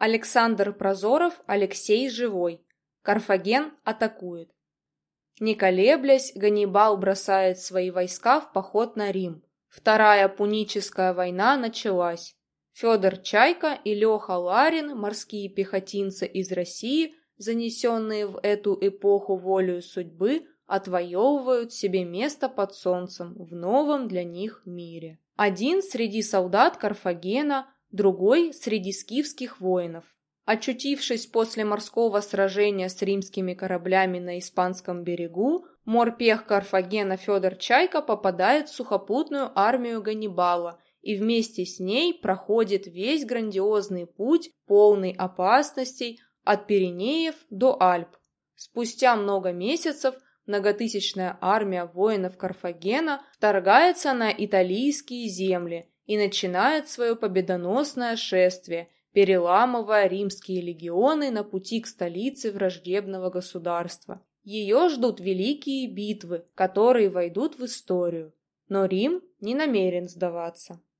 Александр Прозоров, Алексей Живой. Карфаген атакует. Не колеблясь, Ганнибал бросает свои войска в поход на Рим. Вторая пуническая война началась. Федор Чайка и Леха Ларин, морские пехотинцы из России, занесенные в эту эпоху волею судьбы, отвоевывают себе место под солнцем в новом для них мире. Один среди солдат Карфагена, другой среди скифских воинов. Очутившись после морского сражения с римскими кораблями на испанском берегу, морпех Карфагена Федор Чайка попадает в сухопутную армию Ганнибала и вместе с ней проходит весь грандиозный путь, полный опасностей от Пиренеев до Альп. Спустя много месяцев – многотысячная армия воинов Карфагена вторгается на италийские земли и начинает свое победоносное шествие, переламывая римские легионы на пути к столице враждебного государства. Ее ждут великие битвы, которые войдут в историю. Но Рим не намерен сдаваться.